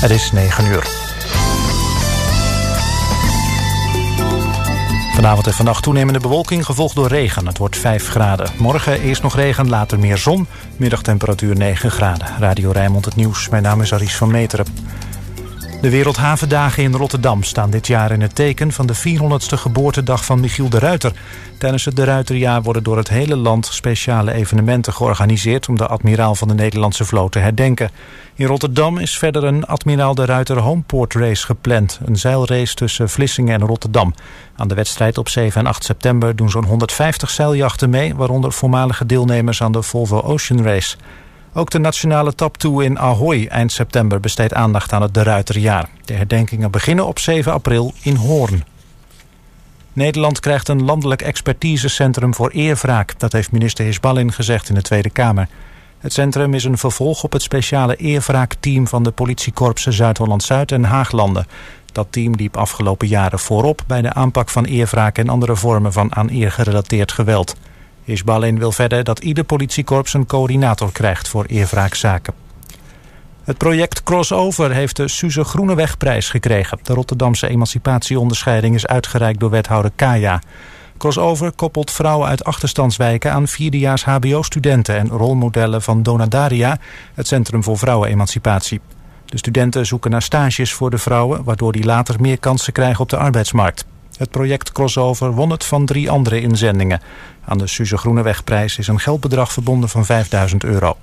Het is 9 uur. Vanavond en vannacht toenemende bewolking gevolgd door regen. Het wordt 5 graden. Morgen eerst nog regen, later meer zon. Middagtemperatuur 9 graden. Radio Rijnmond het nieuws. Mijn naam is Aris van Meteren. De Wereldhavendagen in Rotterdam staan dit jaar in het teken van de 400ste geboortedag van Michiel de Ruiter. Tijdens het de Ruiterjaar worden door het hele land speciale evenementen georganiseerd om de admiraal van de Nederlandse vloot te herdenken. In Rotterdam is verder een Admiraal de Ruiter Homeport Race gepland, een zeilrace tussen Vlissingen en Rotterdam. Aan de wedstrijd op 7 en 8 september doen zo'n 150 zeiljachten mee, waaronder voormalige deelnemers aan de Volvo Ocean Race. Ook de nationale 2 in Ahoy eind september besteedt aandacht aan het De Ruiterjaar. De herdenkingen beginnen op 7 april in Hoorn. Nederland krijgt een landelijk expertisecentrum voor eerwraak. Dat heeft minister Hisballin gezegd in de Tweede Kamer. Het centrum is een vervolg op het speciale eerwraakteam... van de politiekorpsen Zuid-Holland-Zuid en Haaglanden. Dat team liep afgelopen jaren voorop... bij de aanpak van eerwraak en andere vormen van aan eer gerelateerd geweld. Isbalin wil verder dat ieder politiekorps een coördinator krijgt voor eerwraakzaken. Het project Crossover heeft de Suze Groenewegprijs gekregen. De Rotterdamse emancipatieonderscheiding is uitgereikt door wethouder Kaya. Crossover koppelt vrouwen uit achterstandswijken aan vierdejaars hbo-studenten... en rolmodellen van Donadaria, het Centrum voor Vrouwenemancipatie. De studenten zoeken naar stages voor de vrouwen... waardoor die later meer kansen krijgen op de arbeidsmarkt. Het project Crossover won het van drie andere inzendingen. Aan de Suze Groenewegprijs is een geldbedrag verbonden van 5000 euro.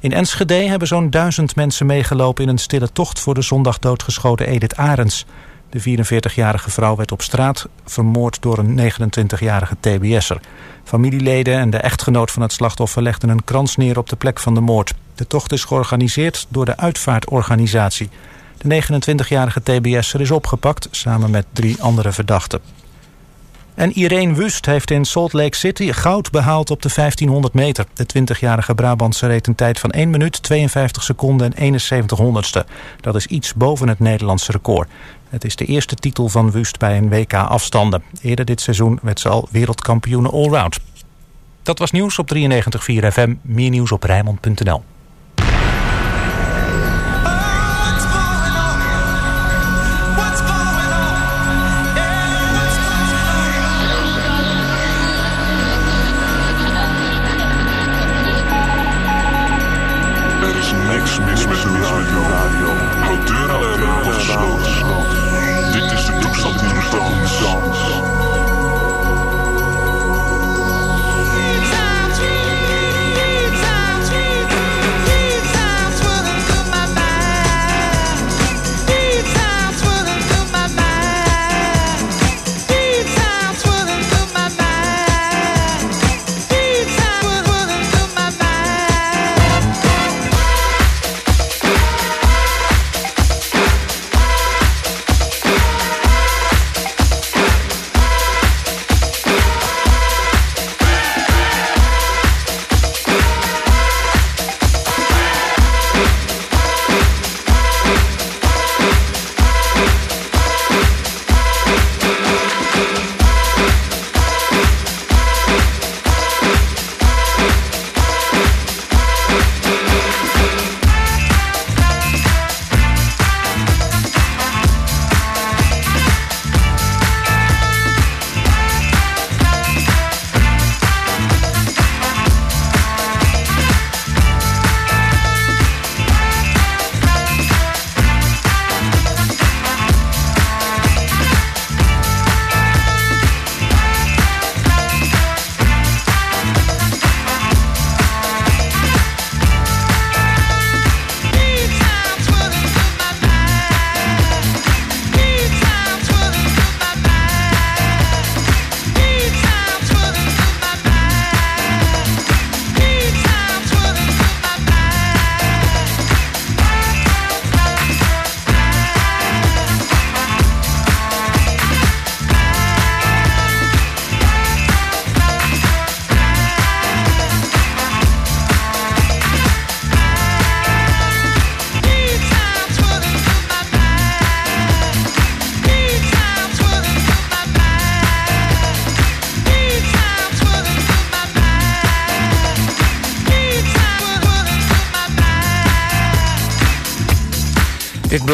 In Enschede hebben zo'n duizend mensen meegelopen in een stille tocht voor de zondag doodgeschoten Edith Arends. De 44-jarige vrouw werd op straat vermoord door een 29-jarige TBS'er. Familieleden en de echtgenoot van het slachtoffer legden een krans neer op de plek van de moord. De tocht is georganiseerd door de Uitvaartorganisatie. De 29-jarige TBS'er is opgepakt samen met drie andere verdachten. En Irene Wust heeft in Salt Lake City goud behaald op de 1500 meter. De 20-jarige Brabantse reed een tijd van 1 minuut, 52 seconden en 71 honderdste. Dat is iets boven het Nederlandse record. Het is de eerste titel van Wust bij een WK afstanden. Eerder dit seizoen werd ze al wereldkampioene allround. Dat was nieuws op 93.4 FM. Meer nieuws op Rijnmond.nl.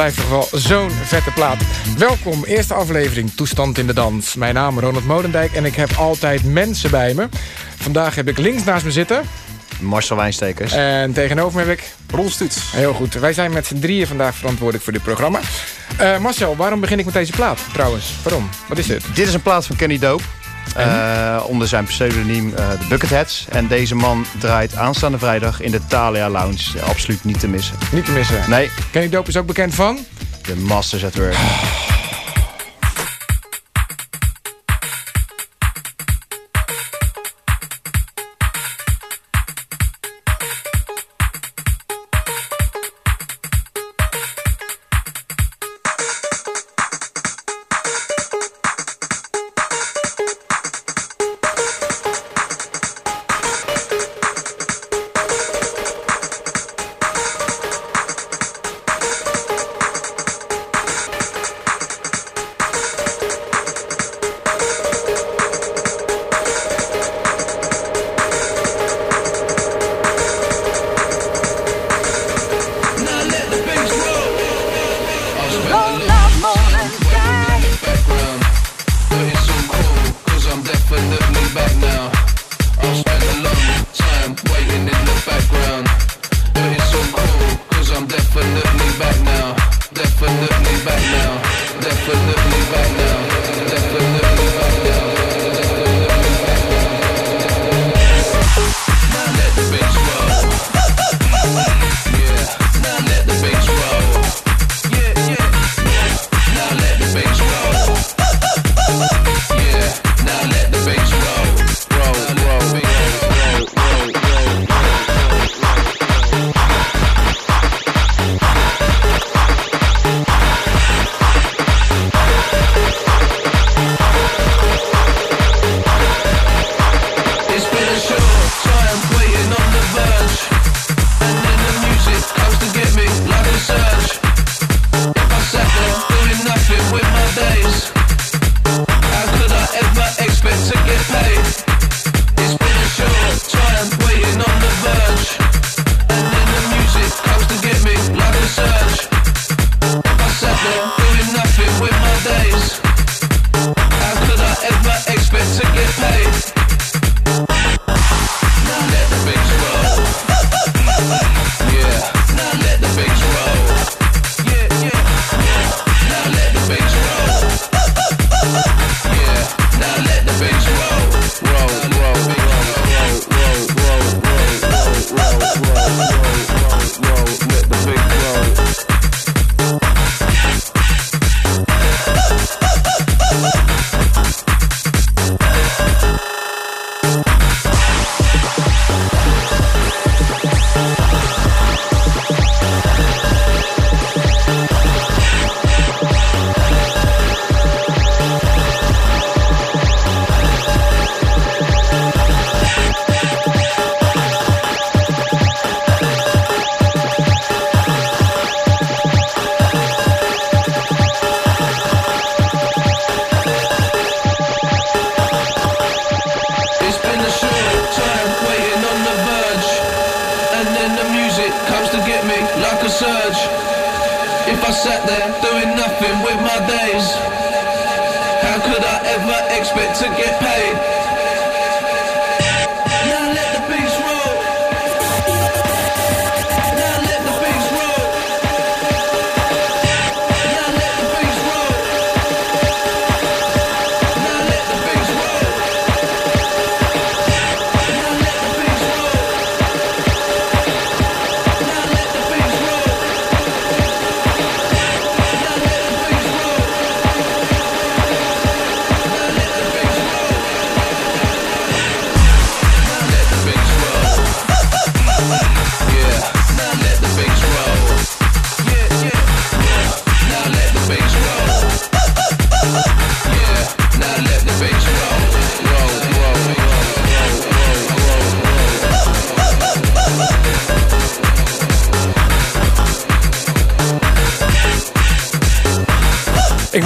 blijft toch wel zo'n vette plaat. Welkom, eerste aflevering Toestand in de Dans. Mijn naam is Ronald Modendijk en ik heb altijd mensen bij me. Vandaag heb ik links naast me zitten... Marcel Wijnstekers. En tegenover me heb ik... Ron Stuts. Heel goed. Wij zijn met z'n drieën vandaag verantwoordelijk voor dit programma. Uh, Marcel, waarom begin ik met deze plaat trouwens? Waarom? Wat is dit? Dit is een plaat van Kenny Dope. Uh, onder zijn pseudoniem uh, de Bucketheads. En deze man draait aanstaande vrijdag in de Thalia Lounge. absoluut niet te missen. Niet te missen? Nee. Kenny Dope is ook bekend van? De Masters at Work.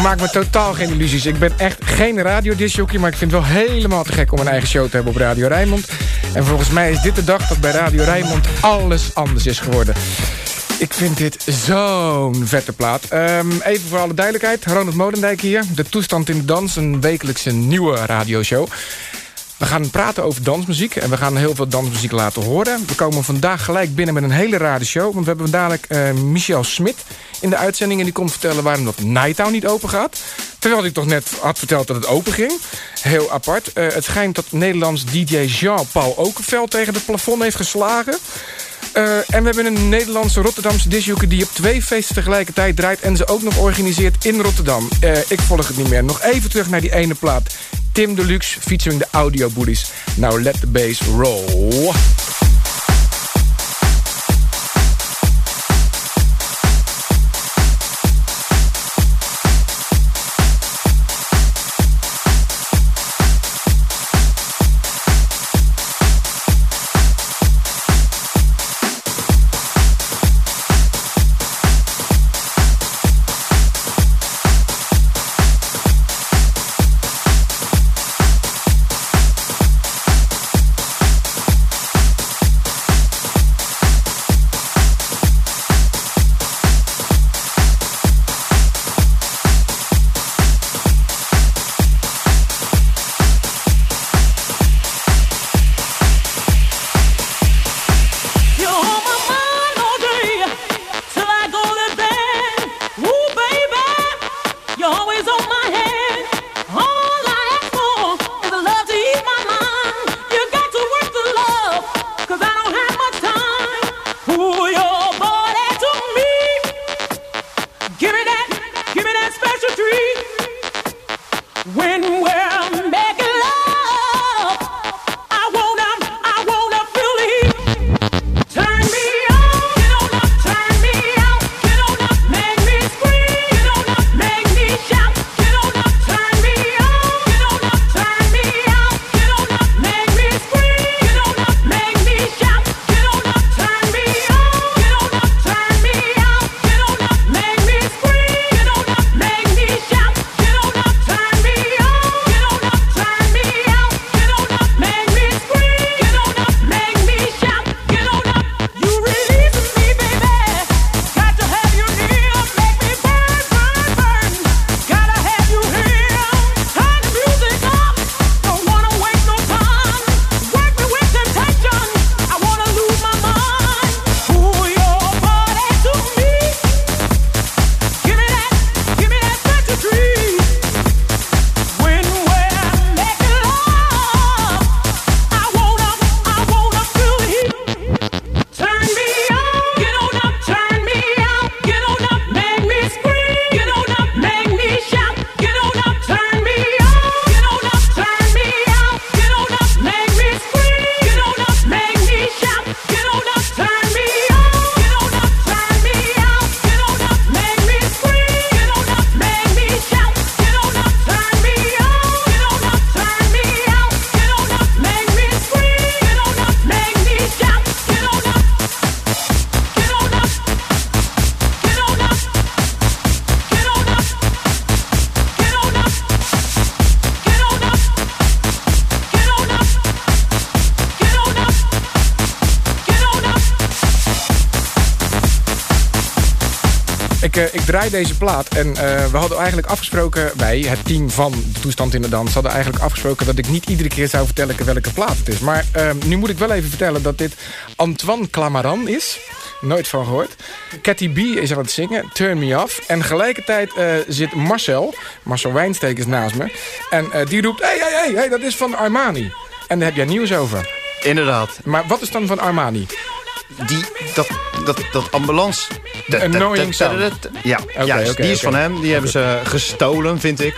Maak me totaal geen illusies. Ik ben echt geen radiodisjockey, maar ik vind het wel helemaal te gek om een eigen show te hebben op Radio Rijnmond. En volgens mij is dit de dag dat bij Radio Rijnmond alles anders is geworden. Ik vind dit zo'n vette plaat. Ehm, even voor alle duidelijkheid. Ronald Modendijk hier. De Toestand in de Dans. Een wekelijkse nieuwe radioshow. We gaan praten over dansmuziek. En we gaan heel veel dansmuziek laten horen. We komen vandaag gelijk binnen met een hele rare show. Want we hebben dadelijk uh, Michel Smit in de uitzending. En die komt vertellen waarom dat Nighttown niet open gaat. Terwijl ik toch net had verteld dat het open ging. Heel apart. Uh, het schijnt dat Nederlands DJ Jean-Paul Okenveld tegen het plafond heeft geslagen. Uh, en we hebben een Nederlandse Rotterdamse disjoker... die op twee feesten tegelijkertijd draait... en ze ook nog organiseert in Rotterdam. Uh, ik volg het niet meer. Nog even terug naar die ene plaat. Tim Deluxe featuring de Audio Bullies. Now let the bass roll. Ik, draai deze plaat. En uh, we hadden eigenlijk afgesproken, wij, het team van de Toestand in de Dans... hadden eigenlijk afgesproken dat ik niet iedere keer zou vertellen welke plaat het is. Maar uh, nu moet ik wel even vertellen dat dit Antoine Clamaran is. Nooit van gehoord. Cathy B is aan het zingen, Turn Me Off. En tegelijkertijd uh, zit Marcel, Marcel Wijnsteek is naast me. En die roept, hé, hé, hey, dat is van Armani. En daar heb jij nieuws over. Inderdaad. Maar wat is dan van Armani? Die, dat, dat, dat ambulance... Annoying sound. Ja, okay, juist. Okay, die is okay. van hem. Die hebben ze gestolen, vind ik.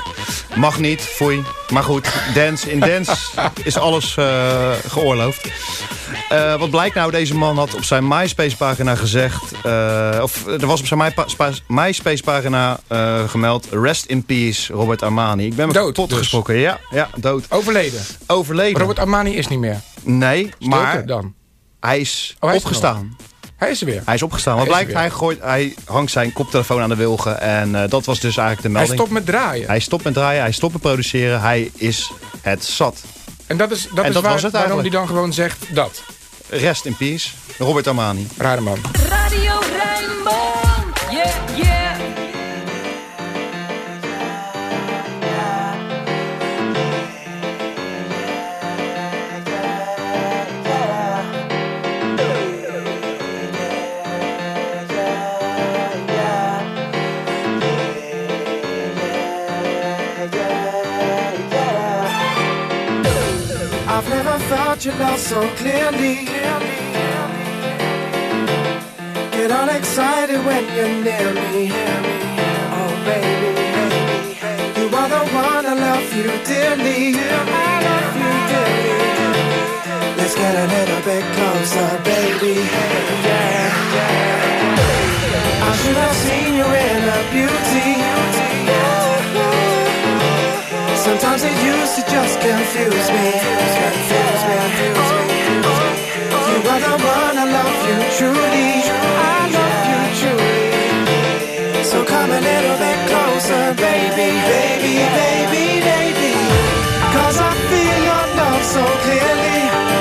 Mag niet, foei. Maar goed, dance, in dance is alles uh, geoorloofd. Uh, wat blijkt nou, deze man had op zijn MySpace-pagina gezegd... Uh, of er was op zijn MySpace-pagina gemeld... Rest in peace, Robert Armani. Ik ben me dood, kapot dus. gesproken. Ja, ja, dood. Overleden? Overleden. Robert Armani is niet meer? Nee, Stoker maar... dan? hij is, oh, opgestaan. Hij is er weer. Hij is opgestaan. Wat blijkt, hij, gooit, hij hangt zijn koptelefoon aan de wilgen. En eh, dat was dus eigenlijk de melding. Hij stopt met draaien. Hij stopt met draaien, hij stopt met produceren. Hij is het zat. En dat is, dat en is dat waarom hij dan gewoon zegt dat. Rest in peace. Robert Armani. Rare man. Radio Rijnmond. Yeah, yeah. your love so clearly. Get all excited when you're near me. Oh, baby, baby. You are the one I love you dearly. I love you dearly. Let's get a little bit closer, baby. Yeah, yeah. I should have seen you in a beauty. Sometimes it used to just confuse me. Confuse me. You are the one I love you truly. I love you truly. So come a little bit closer, baby, baby, baby, baby. Cause I feel your love so clearly.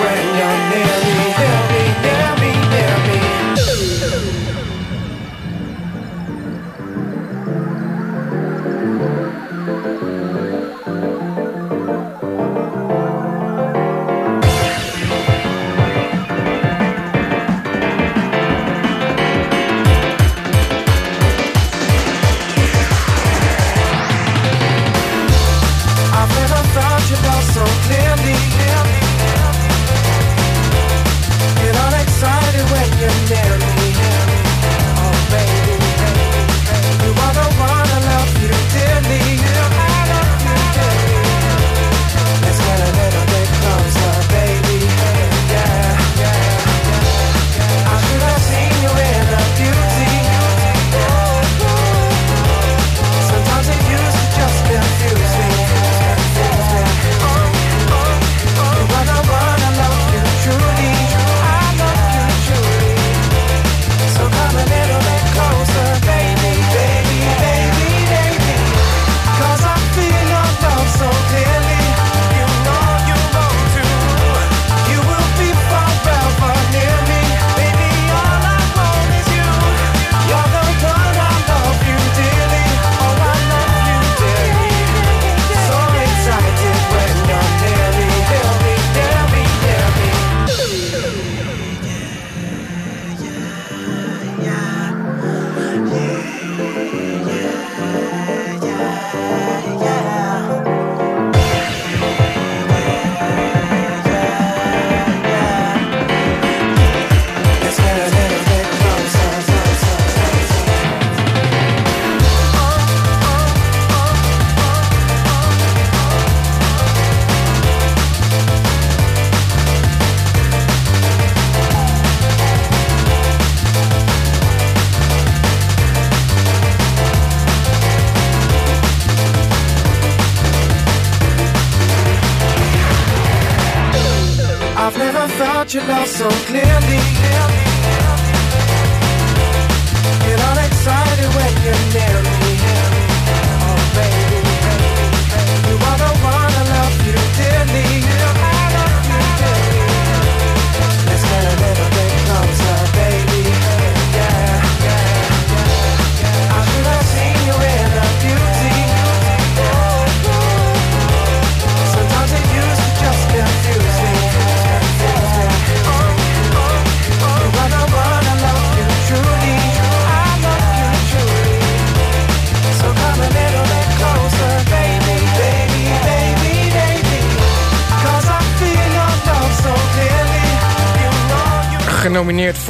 when your name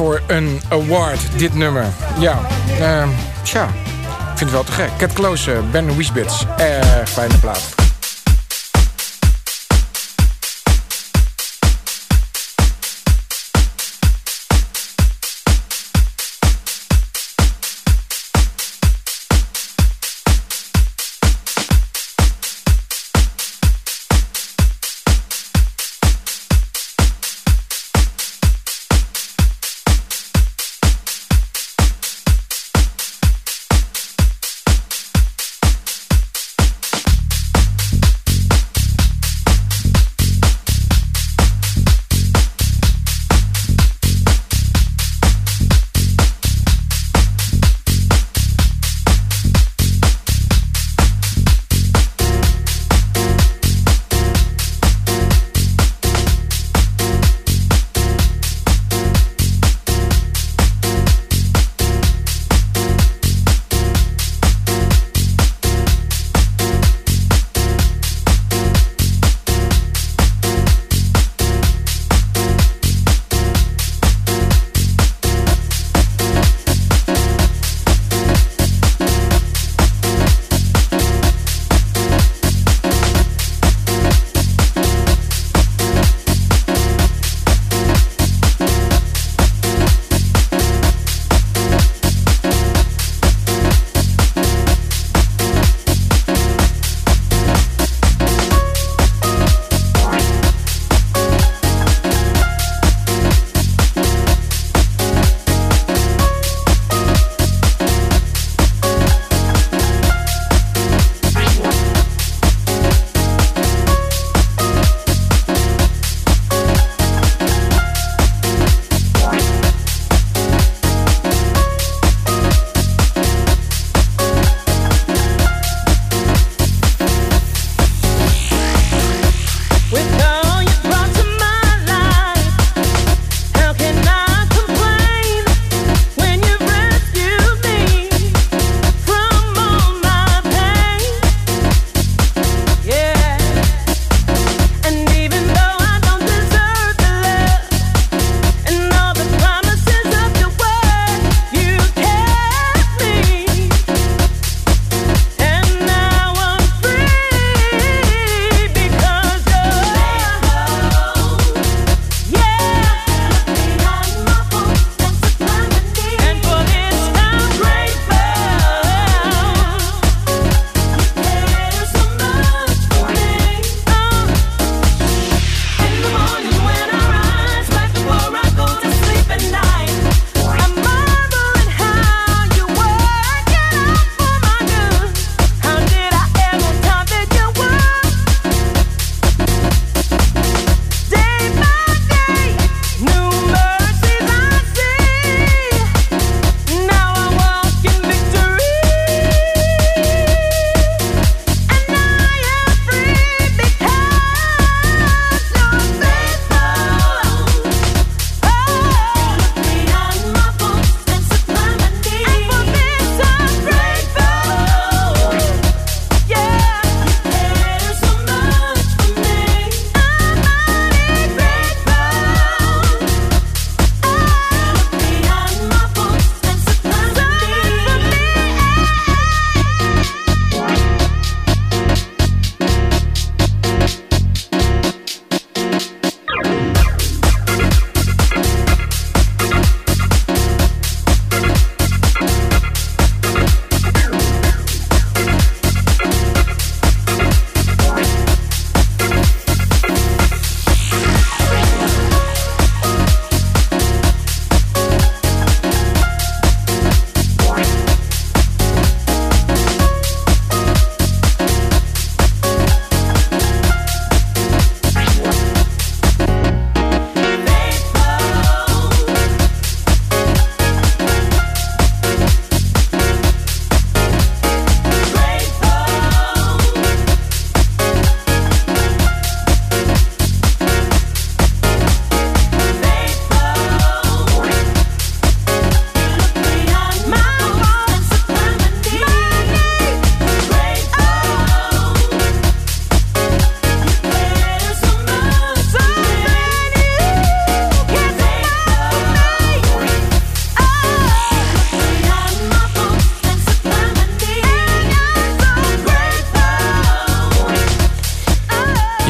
voor een award, dit nummer. Ja, uh, tja, ik vind het wel te gek. Katclose, Ben Wiesbits. Eh, fijne plaat.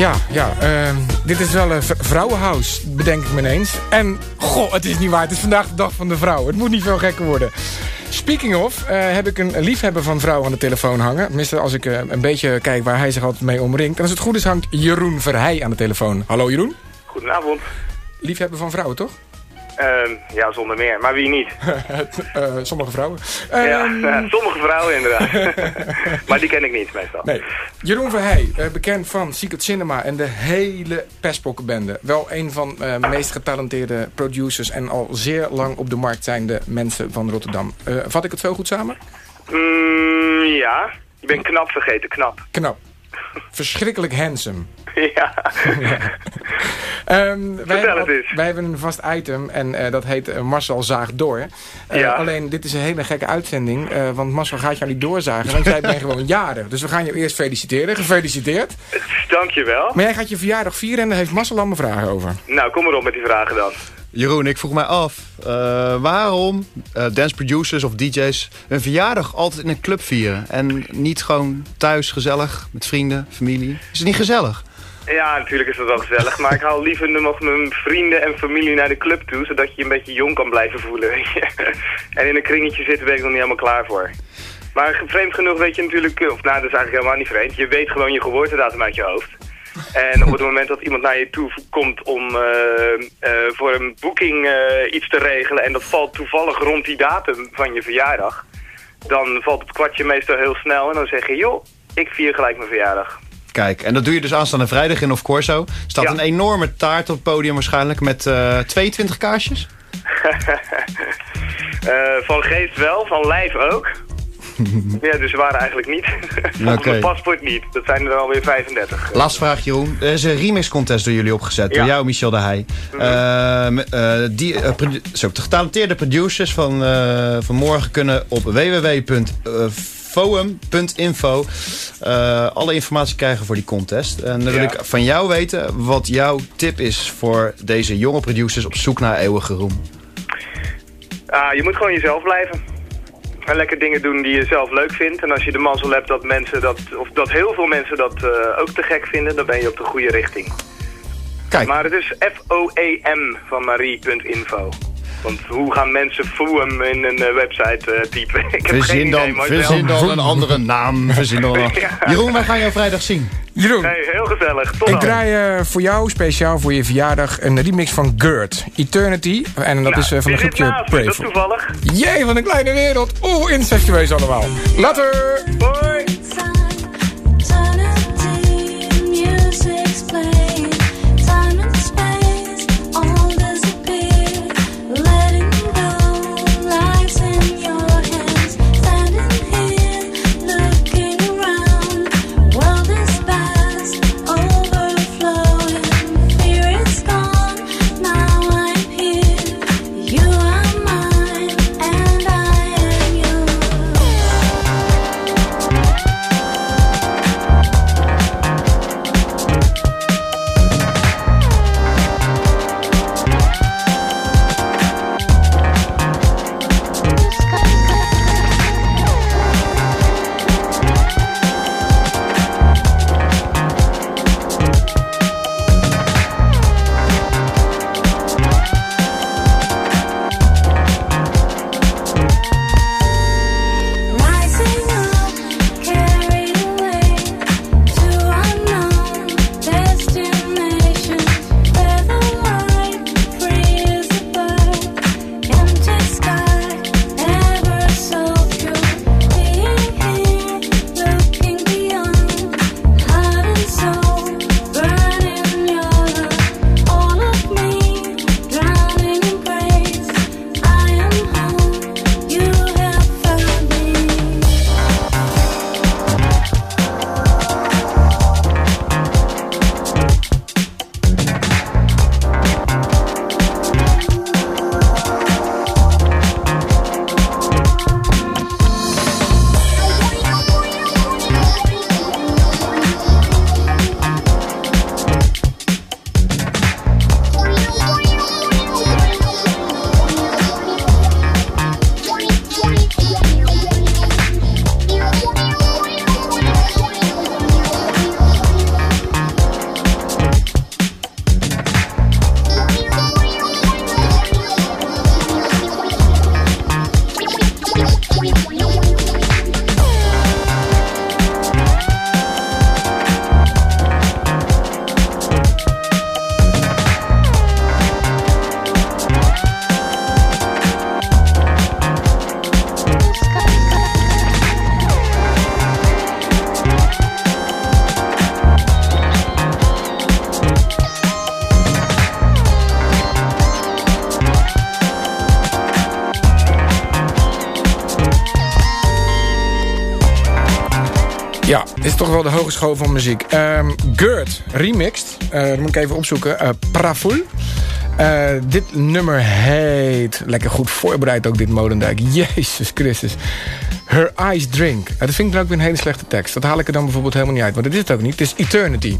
Ja, ja. Uh, dit is wel een vrouwenhuis, bedenk ik me ineens. En, goh, het is niet waar. Het is vandaag de dag van de vrouw. Het moet niet veel gekker worden. Speaking of, uh, heb ik een liefhebber van vrouwen aan de telefoon hangen. Tenminste, als ik uh, een beetje kijk waar hij zich altijd mee omringt. En als het goed is, hangt Jeroen Verheij aan de telefoon. Hallo Jeroen. Goedenavond. Liefhebber van vrouwen, toch? Uh, ja, zonder meer. Maar wie niet? uh, sommige vrouwen. ja, uh, sommige vrouwen inderdaad. maar die ken ik niet meestal. Nee. Jeroen Verheij, bekend van Secret Cinema en de hele Pestpokkenbende. Wel een van de meest getalenteerde producers en al zeer lang op de markt zijnde mensen van Rotterdam. vat ik het zo goed samen? Mm, ja, je bent knap vergeten, knap. Knap. Verschrikkelijk handsome. Ja. um, wij, eens. wij hebben een vast item en uh, dat heet uh, Marcel zaagt door. Uh, ja. Alleen, dit is een hele gekke uitzending, want Marcel gaat jou niet doorzagen, want jij bent gewoon jarig. Dus we gaan je eerst feliciteren. Gefeliciteerd. Dankjewel. Maar jij gaat je verjaardag vieren en daar heeft Marcel allemaal vragen over. Nou, kom maar op met die vragen dan. Jeroen, ik vroeg mij af, uh, waarom uh, dance producers of DJ's hun verjaardag altijd in een club vieren? En niet gewoon thuis gezellig met vrienden, familie? Is het niet gezellig? Ja, natuurlijk is dat wel gezellig. Maar ik haal liever nog mijn vrienden en familie naar de club toe... zodat je je een beetje jong kan blijven voelen. En in een kringetje zitten ben ik nog niet helemaal klaar voor. Maar vreemd genoeg weet je natuurlijk... Of nou, dat is eigenlijk helemaal niet vreemd. Je weet gewoon je geboortedatum uit je hoofd. En op het moment dat iemand naar je toe komt om uh, uh, voor een boeking uh, iets te regelen... en dat valt toevallig rond die datum van je verjaardag... dan valt het kwartje meestal heel snel en dan zeg je... joh, ik vier gelijk mijn verjaardag. Kijk, en dat doe je dus aanstaande vrijdag in Of Corso. Er staat Ja. een enorme taart op het podium waarschijnlijk met eh 22 kaarsjes. Eh, van geest wel, van lijf ook. ja, dus ze waren eigenlijk niet. Oké. mijn paspoort niet. Dat zijn er alweer 35. Laatste vraag, Jeroen. Er is een remix contest door jullie opgezet. Door jou, Michel de Heij. Ehm, eh, die, eh, zo, de getalenteerde producers van, eh, van morgen kunnen op www.foum.info eh, alle informatie krijgen voor die contest. En dan wil Ja. ik van jou weten wat jouw tip is voor deze jonge producers op zoek naar eeuwige roem. Ah, je moet gewoon jezelf blijven. En lekker dingen doen die je zelf leuk vindt. En als je de mazzel hebt dat mensen dat, of dat heel veel mensen dat eh, ook te gek vinden, dan ben je op de goede richting. Kijk, Maar het is F-O-E-M van marie.info. Want hoe gaan mensen foem in een eh, website eh, typen? Ik heb geen verzin idee, dan, maar verzin dan een andere naam. Verzin dan Ja. Jeroen, wij gaan jou vrijdag zien. Jeroen, Hey, heel gezellig. Tot ik dan. draai eh, voor jou, speciaal voor je verjaardag, een remix van Gert. Eternity. En dat Nou, is eh, van een groepje me, Dat toevallig. Jee, van een kleine wereld. Oeh, incestueus allemaal. Later! Hoi! Eternity, music's playing, Ja, dit is toch wel de hogeschool van muziek. Ehm Gert, remixed. Eh dat moet ik even opzoeken. Eh Praful. Eh, dit nummer heet... Lekker goed voorbereid ook dit Molendijk. Jezus Christus. Her Eyes Drink. Eh, dat vind ik dan ook weer een hele slechte tekst. Dat haal ik er dan bijvoorbeeld helemaal niet uit. Want dit is het ook niet. Het is Eternity.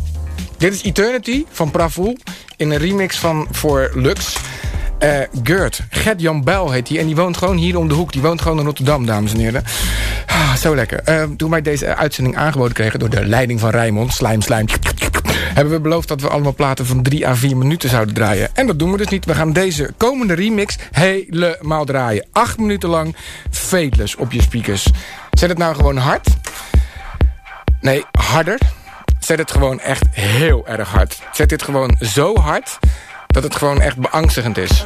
Dit is Eternity van Praful. In een remix van voor Lux. Eh Gert, Gert-Jan Bijl heet hij. En die woont gewoon hier om de hoek. Die woont gewoon in Rotterdam, dames en heren. Ah, zo lekker. Eh, toen wij deze uitzending aangeboden kregen... door de leiding van Rijmond, Slijm, Slijm... hebben we beloofd dat we allemaal platen van 3 à 4 minuten zouden draaien. En dat doen we dus niet. We gaan deze komende remix helemaal draaien. 8 minuten lang Fateless op je speakers. Zet het nou gewoon hard. Nee, harder. Zet het gewoon echt heel erg hard. Zet dit gewoon zo hard... dat het gewoon echt beangstigend is.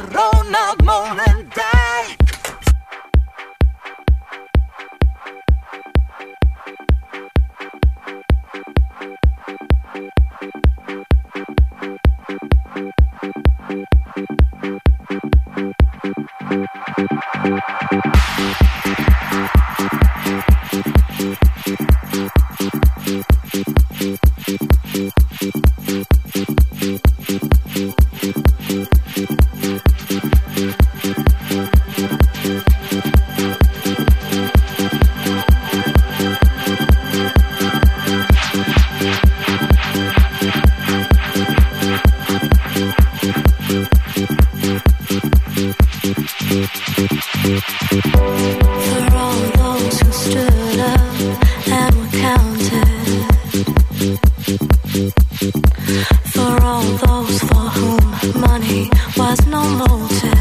Money was no motive.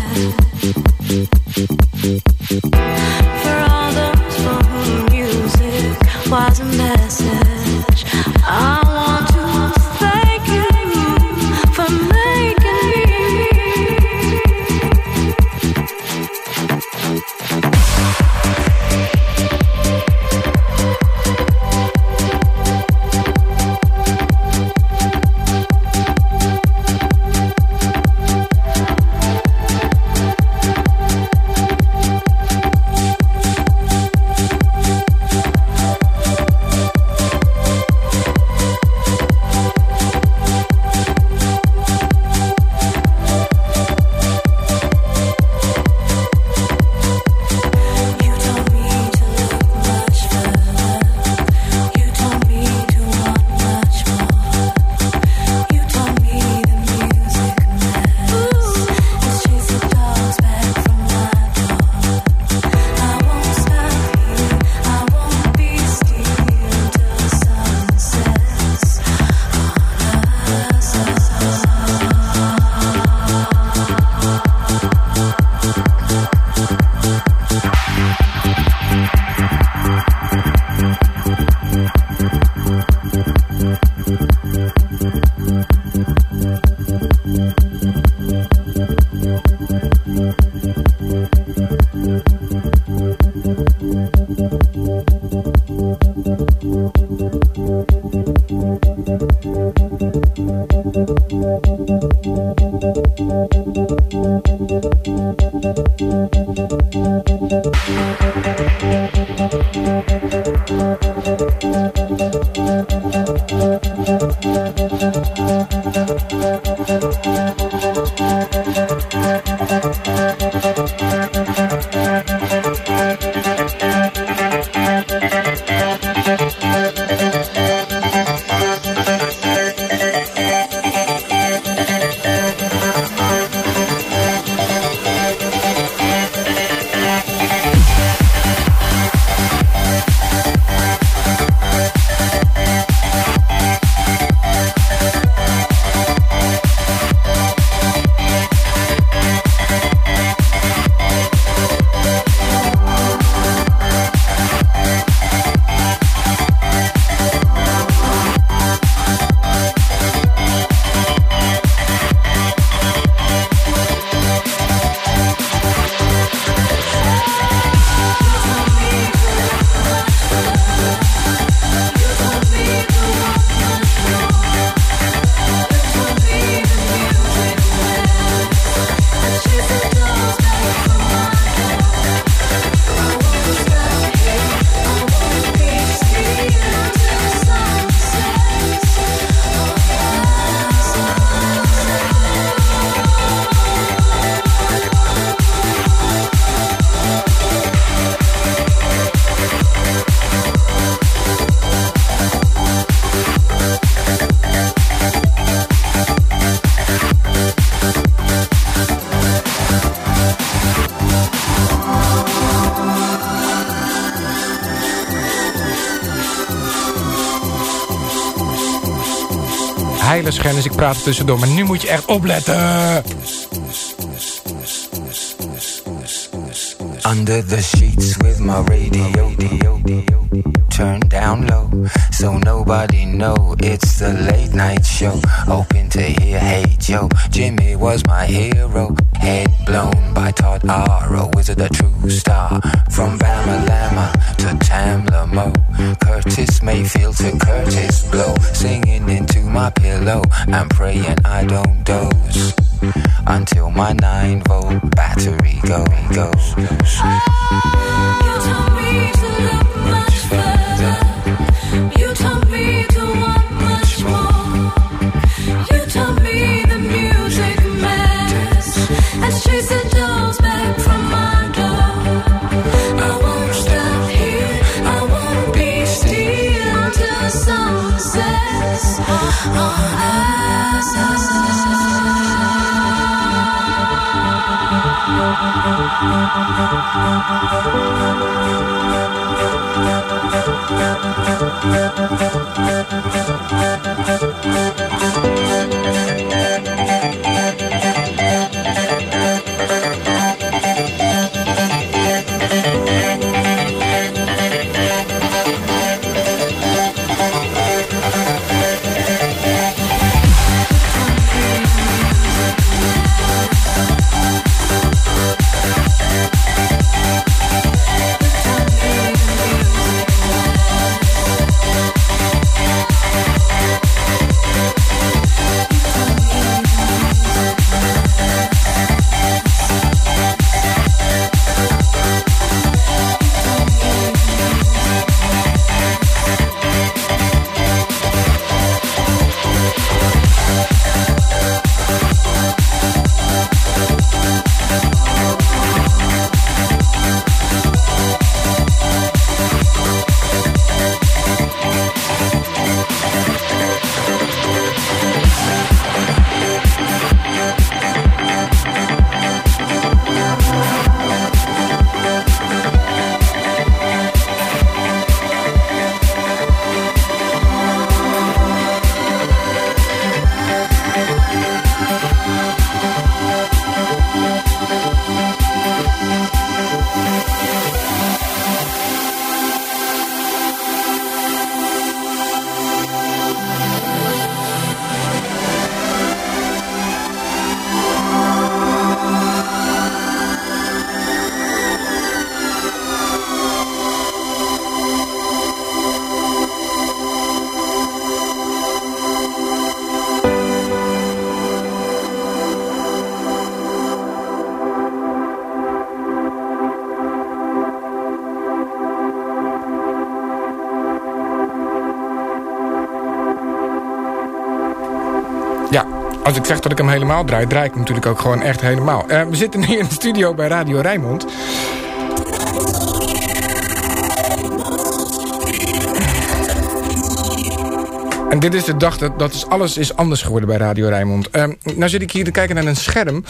Thank you. Ik praat tussendoor. Maar nu moet je echt opletten. Under the sheets with my radio turned down low so nobody know it's the late night show. Open to hear hey joe jimmy was my hero. Head blown by todd Arrow, wizard a true star? From bama lama to tamla mo curtis mayfield to curtis blow. Singing into my pillow i'm praying i don't doze until my 9 volt battery go goes. You on Ja, als ik zeg dat ik hem helemaal draai, draai ik hem natuurlijk ook gewoon echt helemaal. Eh, we zitten nu in de studio bij Radio Rijnmond. En dit is de dag dat, dat is, alles is anders geworden bij Radio Rijnmond. Uh, nou zit ik hier te kijken naar een scherm.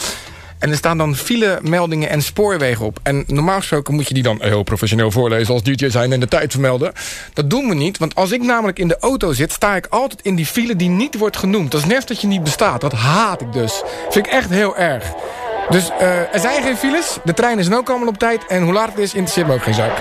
En er staan dan file meldingen en spoorwegen op. En normaal gesproken moet je die dan heel professioneel voorlezen... als DJ zijn en de tijd vermelden. Dat doen we niet, want als ik namelijk in de auto zit... sta ik altijd in die file die niet wordt genoemd. Dat is net dat je niet bestaat. Dat haat ik dus. Vind ik echt heel erg. Dus uh, er zijn geen files. De treinen zijn ook allemaal op tijd. En hoe laat het is, interesseert me ook geen zak.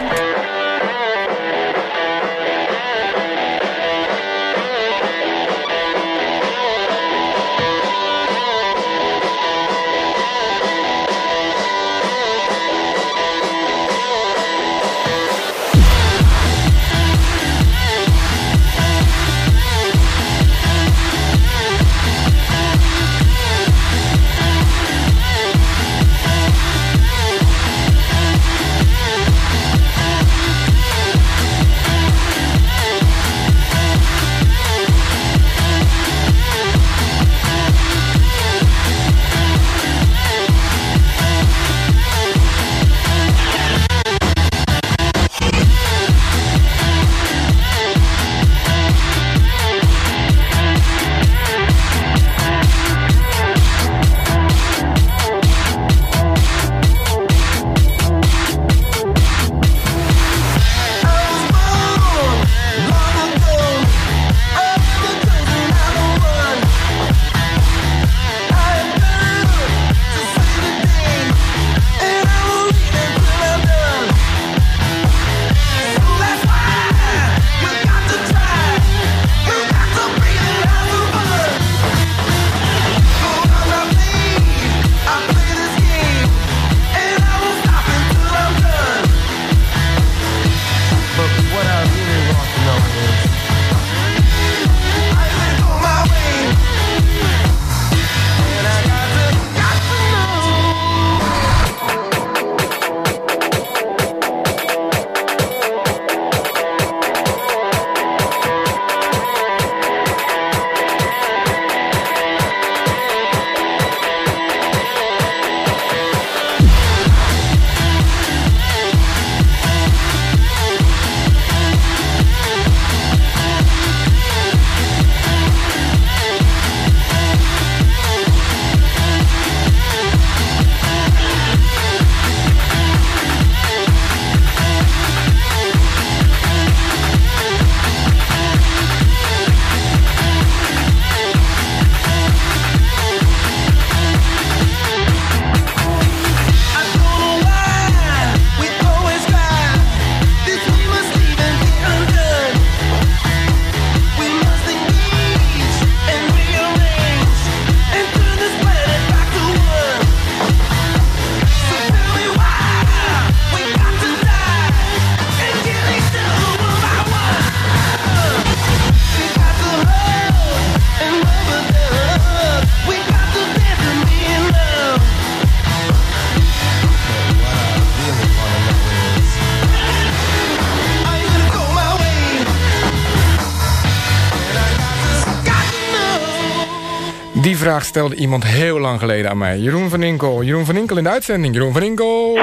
Vraag stelde iemand heel lang geleden aan mij. Jeroen van Inkel. Jeroen van Inkel in de uitzending. Jeroen van Inkel.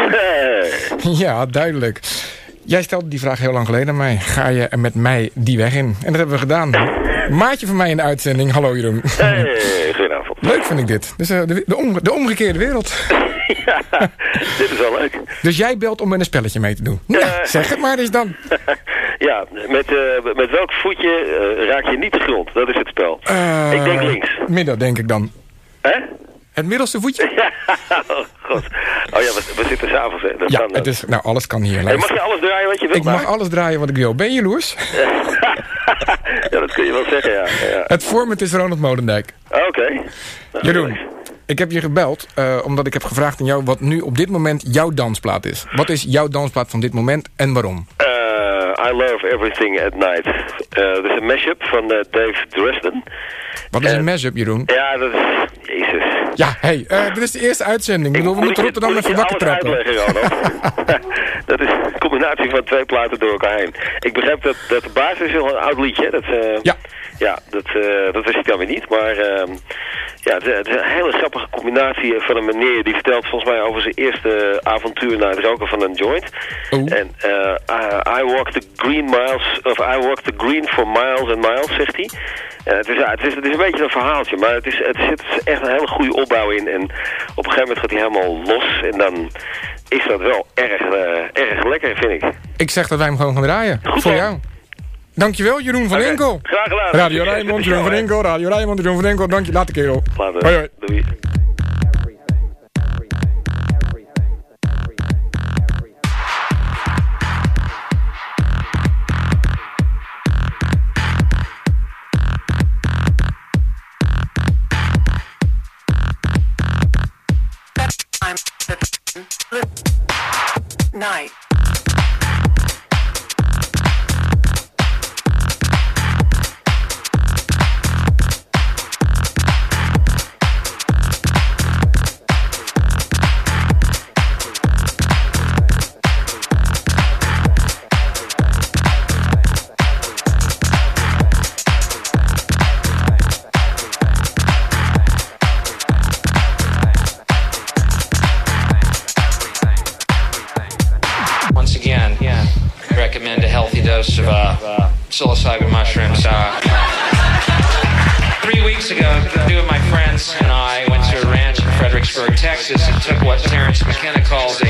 Ja, duidelijk. Jij stelde die vraag heel lang geleden aan mij. Ga je met mij die weg in? En dat hebben we gedaan. Maatje van mij in de uitzending. Hallo Jeroen. Hey, goedenavond. Leuk vind ik dit. Dus, eh, de, de, omge- de omgekeerde wereld. Ja, dit is wel leuk. Dus jij belt om met een spelletje mee te doen. Nou, zeg het maar eens dan. Ja, met, eh, met welk voetje eh, raak je niet de grond? Dat is het spel. Eh, Ik denk links. Midden, denk ik dan. Hè? Het middelste voetje? oh, god. Oh ja, we, we zitten s'avonds, Ja, kan, het is, nou, alles kan hier. Hey, mag je alles draaien wat je wilt Ik mag alles draaien wat ik wil. Ben je jaloers? ja, dat kun je wel zeggen, ja. ja. Het format is Ronald Modendijk. Oké. Nou, Jeroen, ik heb je gebeld omdat ik heb gevraagd aan jou... wat nu op dit moment jouw dansplaat is. Wat is jouw dansplaat van dit moment en waarom? I Love Everything at Night. Eh dat is een mashup van eh, Dave Dresden. Wat is een mashup, Jeroen? Ja, dat is... Jezus. Ja, hey, eh, dit is de eerste uitzending. Ik bedoel, we Moet moeten Rotterdam even wakker trappen. dat is een combinatie van twee platen door elkaar heen. Ik begrijp dat, dat de basis is een oud liedje. Dat, Ja. Ja, dat, eh, dat wist ik dan weer niet. Maar ehm, ja, het, is een hele grappige combinatie van een meneer die vertelt volgens mij over zijn eerste avontuur naar het roken van een joint. Oh. En eh, I, walk the green miles, of I walk the green for miles and miles, zegt hij. En het, is, het, is, het is een beetje een verhaaltje, maar het, is, het zit echt een hele goede opbouw in. En op een gegeven moment gaat hij helemaal los en dan is dat wel erg, eh, erg lekker, vind ik. Ik zeg dat wij hem gewoon gaan draaien. Goed voor jou. Dankjewel, Jeroen van Oké, Enkel. Graag gedaan. Radio Rijnmond, Jeroen van. Enkel, Radio Rijnmond, Jeroen van Enkel. Dank je, later kerel. Later. Hoi, hoi. Doei. night psilocybin mushrooms. Uh, three weeks ago, two of my friends and I went to a ranch in Fredericksburg, Texas, and took what Terrence McKenna calls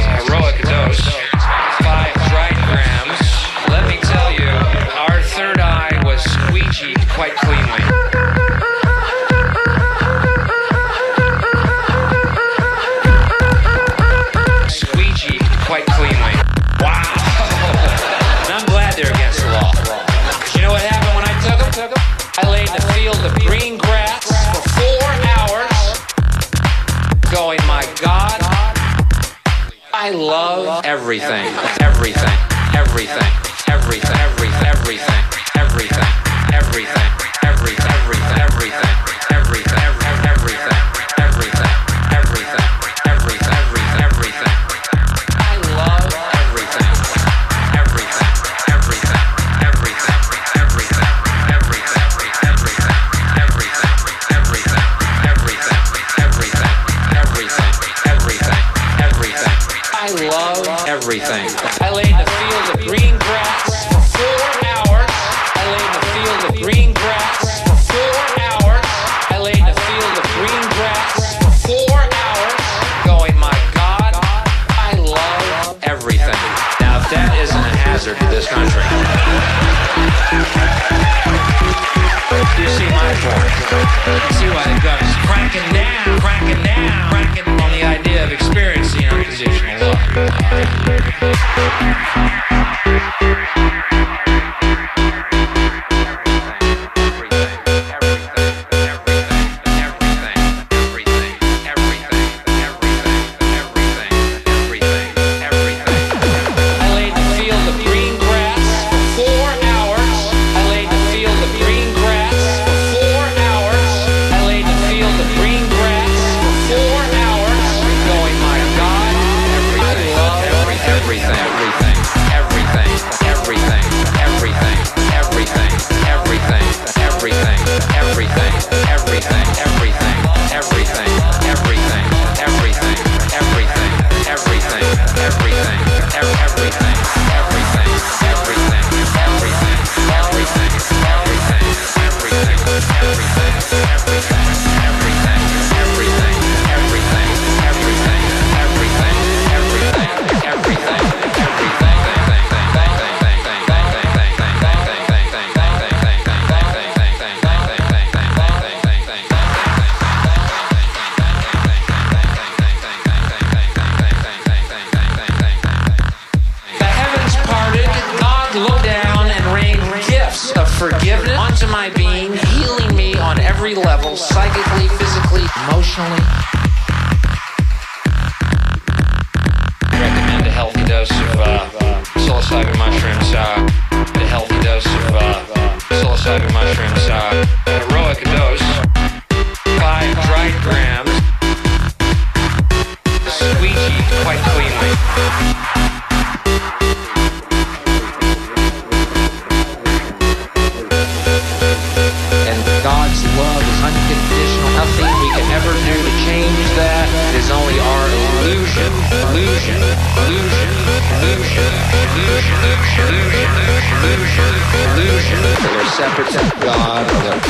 separate from God that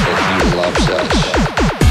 He loves us.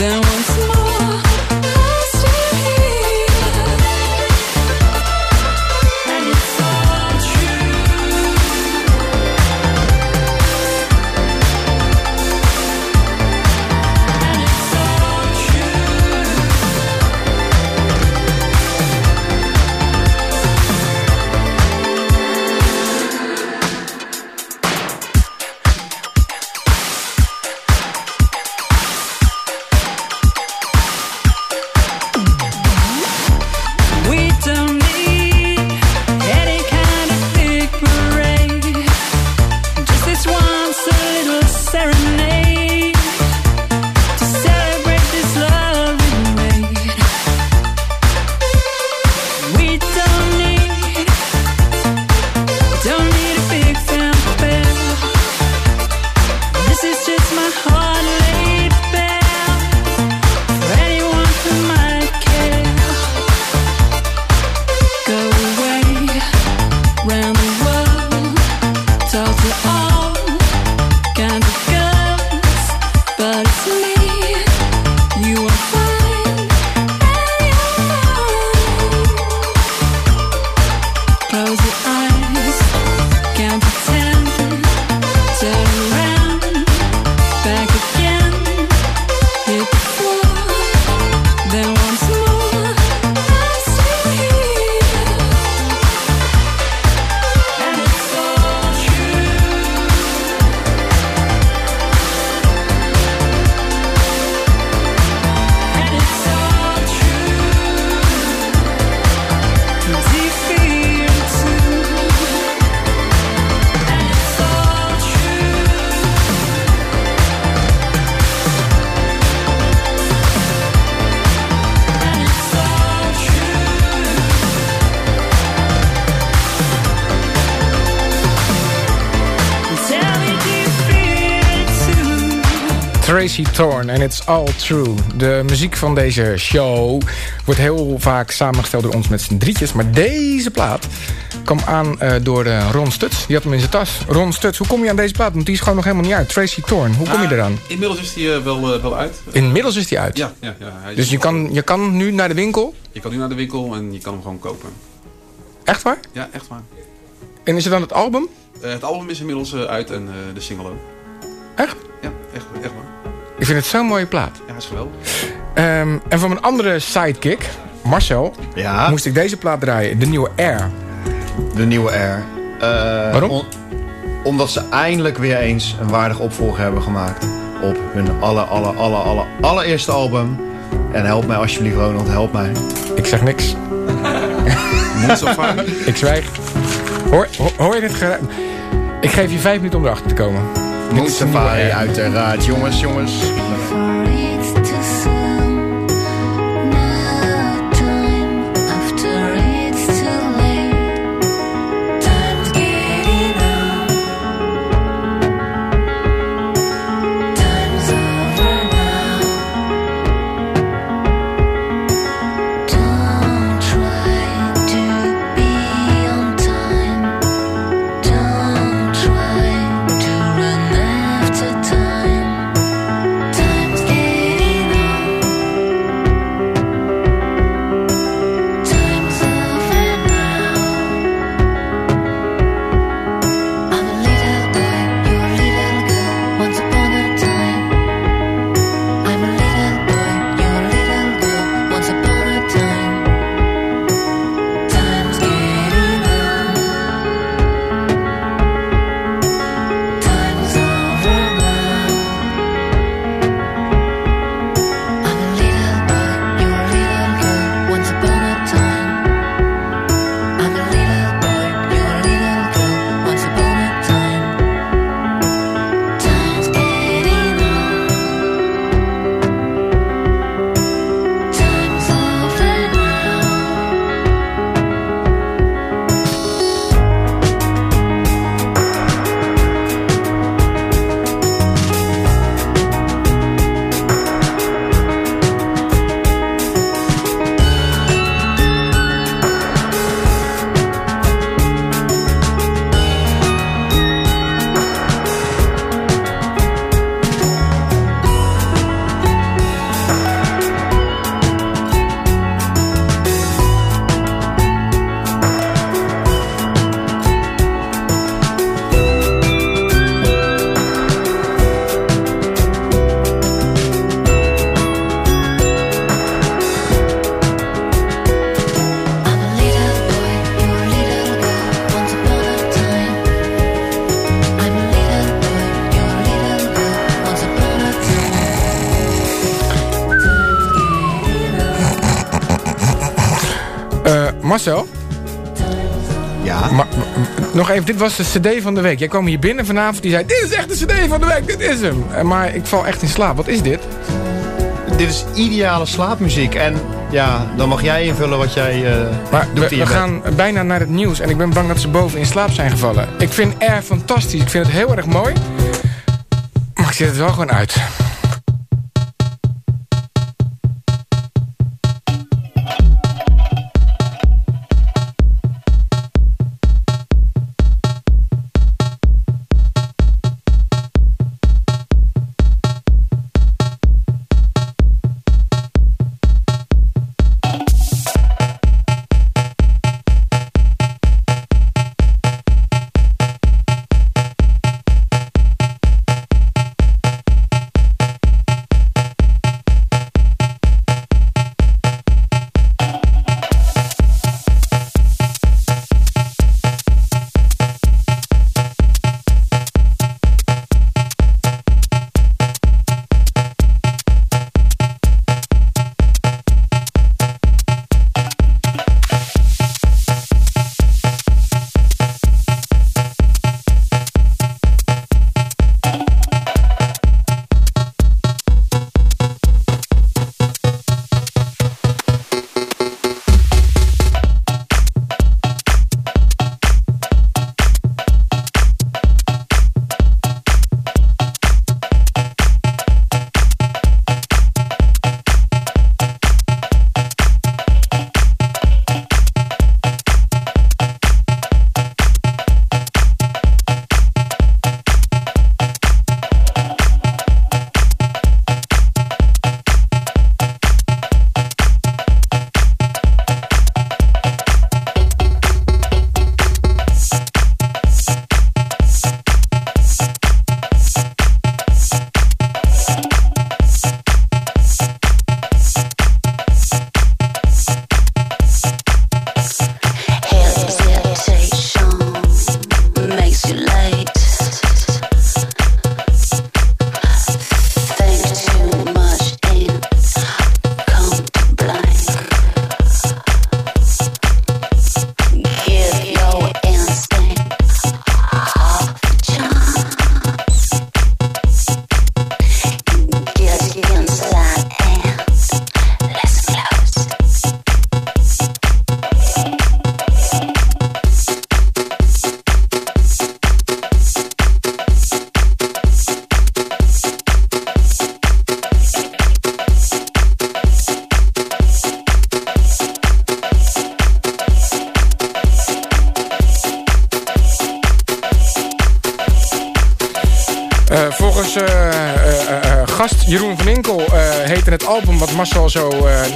Then Tracy Thorn en It's All True. De muziek van deze show wordt heel vaak samengesteld door ons met z'n drietjes. Maar deze plaat kwam aan eh, door eh, Ron Stuts. Die had hem in zijn tas. Ron Stuts, hoe kom je aan deze plaat? Want die is gewoon nog helemaal niet uit. Tracy Thorn, hoe kom je Nou, eraan? Inmiddels is die eh, wel, wel uit. Inmiddels is die uit. Ja, ja, ja. Hij is- Dus je kan, je kan nu naar de winkel? Je kan nu naar de winkel en je kan hem gewoon kopen. Echt waar? Ja, echt waar. En is het dan het album? Het album is inmiddels uit en de single ook. Echt? Ja, echt, echt waar. Ik vind het zo'n mooie plaat. Ja, is geweldig. Ehm, en van mijn andere sidekick, Marcel, Ja? moest ik deze plaat draaien. De nieuwe Air. De nieuwe Air. Eh, Waarom? on- omdat ze eindelijk weer eens een waardige opvolger hebben gemaakt. Op hun aller, aller, aller, aller, allereerste album. En help mij alsjeblieft, Ronald, help mij. Ik zeg niks. Moon Safari. Ik zwijg. Hoor, hoor, hoor je dit? Ik geef je vijf minuten om erachter te komen. Moon Safari, uiteraard. Jongens, jongens. Dit was de cd van de week. Jij kwam hier binnen vanavond, die zei... Dit is echt de cd van de week, dit is hem. Eh, Maar ik val echt in slaap. Wat is dit? Dit is ideale slaapmuziek. En ja, dan mag jij invullen wat jij eh Maar doet we, we gaan bijna naar het nieuws. En ik ben bang dat ze boven in slaap zijn gevallen. Ik vind Air fantastisch. Ik vind het heel erg mooi. Maar ik zet het wel gewoon uit.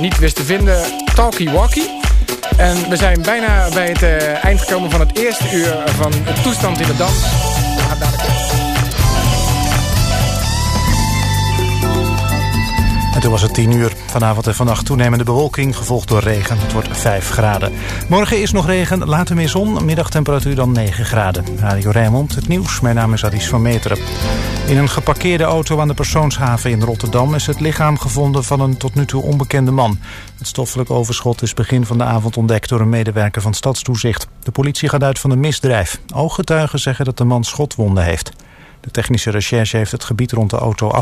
Niet wist te vinden Talkie Walkie. En we zijn bijna bij het eh, eind gekomen van het eerste uur van het toestand in de dans. En toen was het 10 uur. Vanavond en vannacht toenemende bewolking, gevolgd door regen. Het wordt 5 graden. Morgen is nog regen, later meer zon. Middagtemperatuur dan 9 graden. Radio Rijnmond, het nieuws. Mijn naam is Aris van Meteren. In een geparkeerde auto aan de persoonshaven in Rotterdam... is het lichaam gevonden van een tot nu toe onbekende man. Het stoffelijk overschot is begin van de avond ontdekt... door een medewerker van Stadstoezicht. De politie gaat uit van een misdrijf. Ooggetuigen zeggen dat de man schotwonden heeft. De technische recherche heeft het gebied rond de auto af